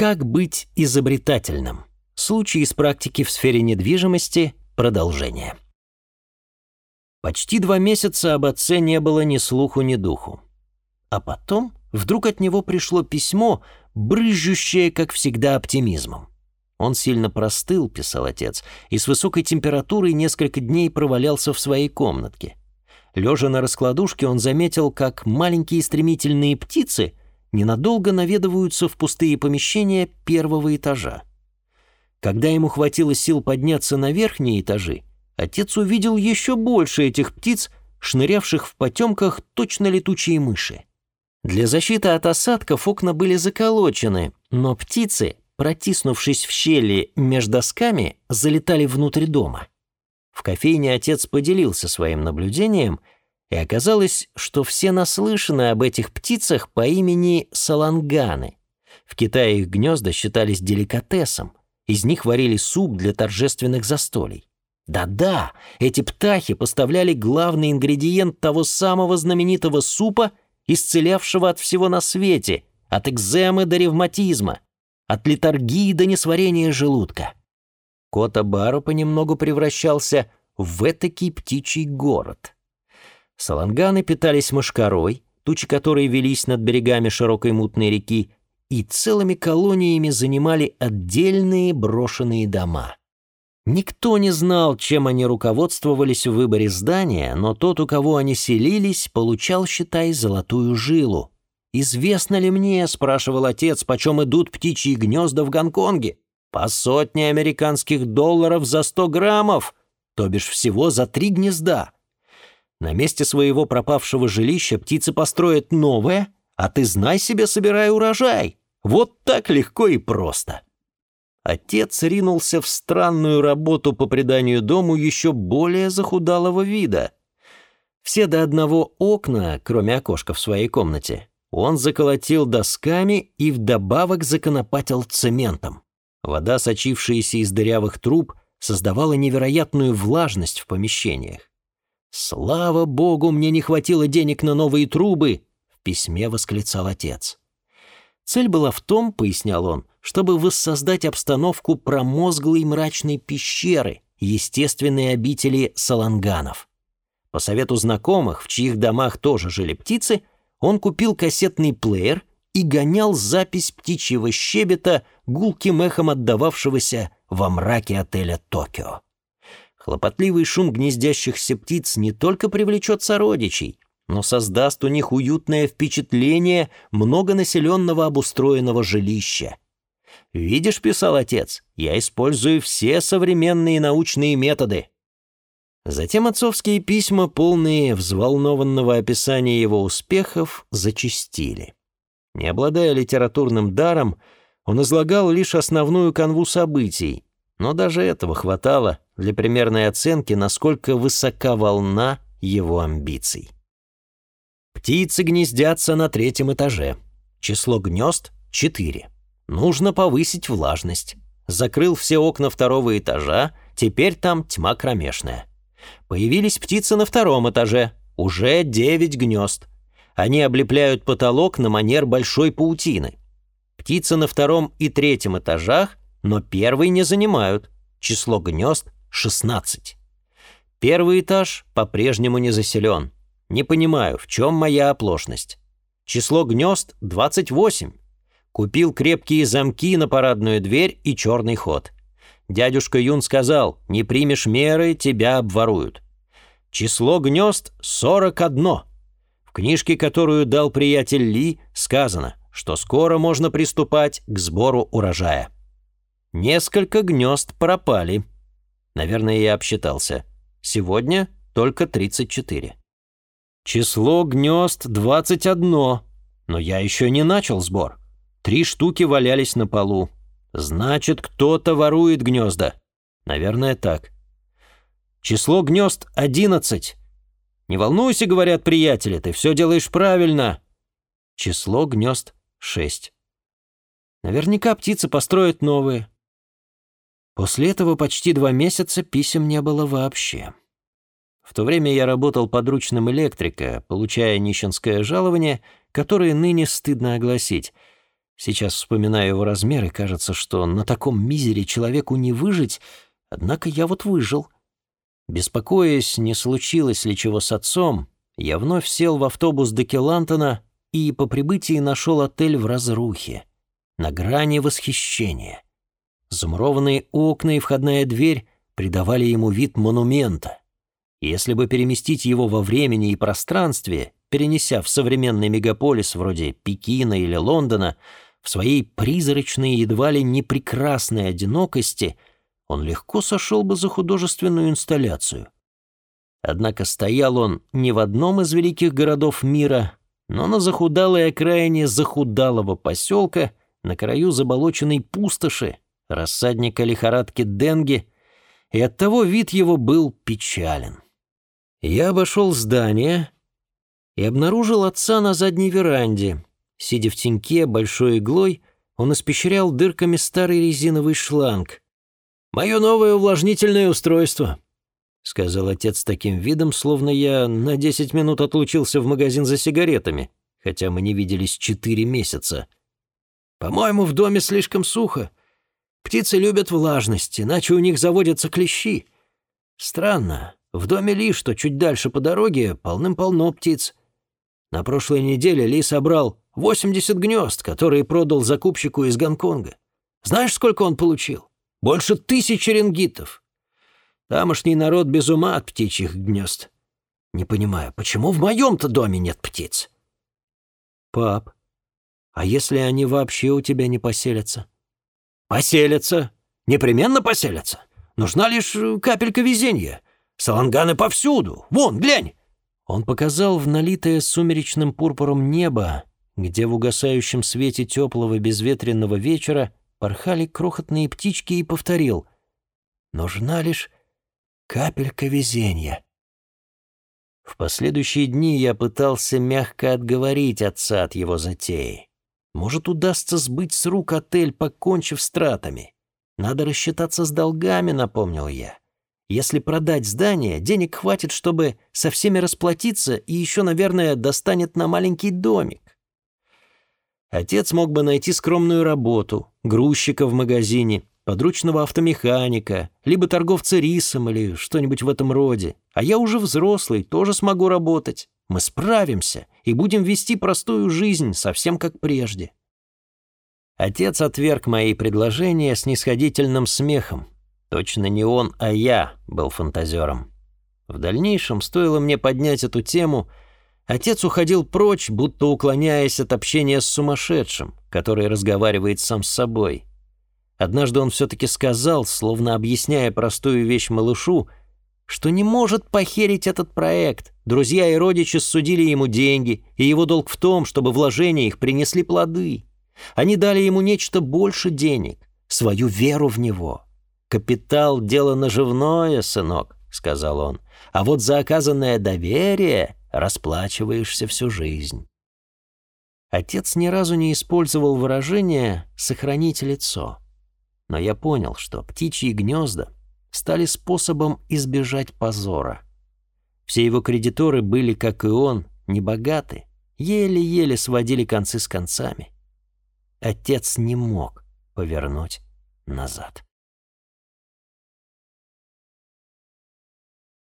Как быть изобретательным? Случай из практики в сфере недвижимости. Продолжение. Почти два месяца об отце не было ни слуху, ни духу. А потом вдруг от него пришло письмо, брызжущее, как всегда, оптимизмом. Он сильно простыл, писал отец, и с высокой температурой несколько дней провалялся в своей комнатке. Лежа на раскладушке, он заметил, как маленькие стремительные птицы ненадолго наведываются в пустые помещения первого этажа. Когда ему хватило сил подняться на верхние этажи, отец увидел еще больше этих птиц, шнырявших в потемках точно летучие мыши. Для защиты от осадков окна были заколочены, но птицы, протиснувшись в щели между досками, залетали внутрь дома. В кофейне отец поделился своим наблюдением, и оказалось, что все наслышаны об этих птицах по имени саланганы. В Китае их гнезда считались деликатесом, из них варили суп для торжественных застолий. Да-да, эти птахи поставляли главный ингредиент того самого знаменитого супа, исцелявшего от всего на свете, от экземы до ревматизма, от литаргии до несварения желудка. Кота-Бару понемногу превращался в этакий птичий город. Саланганы питались мошкарой, тучи которой велись над берегами широкой мутной реки, и целыми колониями занимали отдельные брошенные дома. Никто не знал, чем они руководствовались в выборе здания, но тот, у кого они селились, получал, считай, золотую жилу. «Известно ли мне, — спрашивал отец, — почем идут птичьи гнезда в Гонконге? По сотне американских долларов за сто граммов, то бишь всего за три гнезда. На месте своего пропавшего жилища птицы построят новое, а ты знай себе, собирай урожай. Вот так легко и просто». Отец ринулся в странную работу по приданию дому еще более захудалого вида. Все до одного окна, кроме окошка в своей комнате, он заколотил досками и вдобавок законопатил цементом. Вода, сочившаяся из дырявых труб, создавала невероятную влажность в помещениях. «Слава богу, мне не хватило денег на новые трубы!» — в письме восклицал отец. Цель была в том, пояснял он, чтобы воссоздать обстановку промозглой мрачной пещеры, естественной обители саланганов. По совету знакомых, в чьих домах тоже жили птицы, он купил кассетный плеер и гонял запись птичьего щебета, гулким эхом отдававшегося во мраке отеля «Токио». Хлопотливый шум гнездящихся птиц не только привлечет сородичей, но создаст у них уютное впечатление многонаселенного обустроенного жилища. «Видишь, — писал отец, — я использую все современные научные методы». Затем отцовские письма, полные взволнованного описания его успехов, зачастили. Не обладая литературным даром, он излагал лишь основную канву событий, но даже этого хватало для примерной оценки, насколько высока волна его амбиций. Птицы гнездятся на третьем этаже. Число гнезд — четыре. Нужно повысить влажность. Закрыл все окна второго этажа, теперь там тьма кромешная. Появились птицы на втором этаже, уже девять гнезд. Они облепляют потолок на манер большой паутины. Птицы на втором и третьем этажах, но первый не занимают. Число гнезд — 16. Первый этаж по-прежнему не заселен. Не понимаю, в чем моя оплошность. Число гнезд — 28. Купил крепкие замки на парадную дверь и черный ход. Дядюшка Юн сказал, не примешь меры, тебя обворуют. Число гнезд — 41. В книжке, которую дал приятель Ли, сказано, что скоро можно приступать к сбору урожая. Несколько гнезд пропали. Наверное, я обсчитался. Сегодня только 34. Число гнезд 21, но я еще не начал сбор. Три штуки валялись на полу. Значит, кто-то ворует гнезда. Наверное, так. Число гнезд 11. Не волнуйся, говорят приятели, ты все делаешь правильно. Число гнезд 6. Наверняка птицы построят новые. После этого почти два месяца писем не было вообще. В то время я работал подручным электрика, получая нищенское жалование, которое ныне стыдно огласить. Сейчас вспоминаю его размер, и кажется, что на таком мизере человеку не выжить, однако я вот выжил. Беспокоясь, не случилось ли чего с отцом, я вновь сел в автобус до Келантона и по прибытии нашел отель в разрухе, на грани восхищения. Замурованные окна и входная дверь придавали ему вид монумента. Если бы переместить его во времени и пространстве, перенеся в современный мегаполис вроде Пекина или Лондона, в своей призрачной, едва ли не прекрасной одинокости, он легко сошел бы за художественную инсталляцию. Однако стоял он не в одном из великих городов мира, но на захудалой окраине захудалого поселка, на краю заболоченной пустоши, рассадника лихорадки Денги, и оттого вид его был печален. Я обошел здание и обнаружил отца на задней веранде. Сидя в теньке большой иглой, он испещрял дырками старый резиновый шланг. «Мое новое увлажнительное устройство», — сказал отец таким видом, словно я на десять минут отлучился в магазин за сигаретами, хотя мы не виделись четыре месяца. «По-моему, в доме слишком сухо. Птицы любят влажность, иначе у них заводятся клещи. Странно, в доме Ли, что чуть дальше по дороге, полным-полно птиц. На прошлой неделе Ли собрал 80 гнезд, которые продал закупщику из Гонконга. Знаешь, сколько он получил? Больше тысячи рингитов. Тамошний народ без ума от птичьих гнезд. Не понимаю, почему в моем-то доме нет птиц? Пап, а если они вообще у тебя не поселятся? Поселятся. Непременно поселятся. Нужна лишь капелька везения. Саланганы повсюду. Вон, глянь!» Он показал в налитое сумеречным пурпуром небо, где в угасающем свете теплого безветренного вечера порхали крохотные птички и повторил «Нужна лишь капелька везения». В последующие дни я пытался мягко отговорить отца от его затеи. Может, удастся сбыть с рук отель, покончив с тратами. Надо рассчитаться с долгами, напомнил я. Если продать здание, денег хватит, чтобы со всеми расплатиться, и еще, наверное, достанет на маленький домик. Отец мог бы найти скромную работу, грузчика в магазине, подручного автомеханика, либо торговца рисом или что-нибудь в этом роде. А я уже взрослый, тоже смогу работать. Мы справимся и будем вести простую жизнь, совсем как прежде. Отец отверг мои предложения с нисходительным смехом. Точно не он, а я был фантазером. В дальнейшем, стоило мне поднять эту тему, отец уходил прочь, будто уклоняясь от общения с сумасшедшим, который разговаривает сам с собой. Однажды он все-таки сказал, словно объясняя простую вещь малышу, что не может похерить этот проект. Друзья и родичи судили ему деньги, и его долг в том, чтобы вложения их принесли плоды. Они дали ему нечто больше денег, свою веру в него. «Капитал — дело наживное, сынок», — сказал он, «а вот за оказанное доверие расплачиваешься всю жизнь». Отец ни разу не использовал выражение «сохранить лицо». Но я понял, что птичьи гнезда стали способом избежать позора. Все его кредиторы были, как и он, небогаты, еле-еле сводили концы с концами. Отец не мог повернуть назад.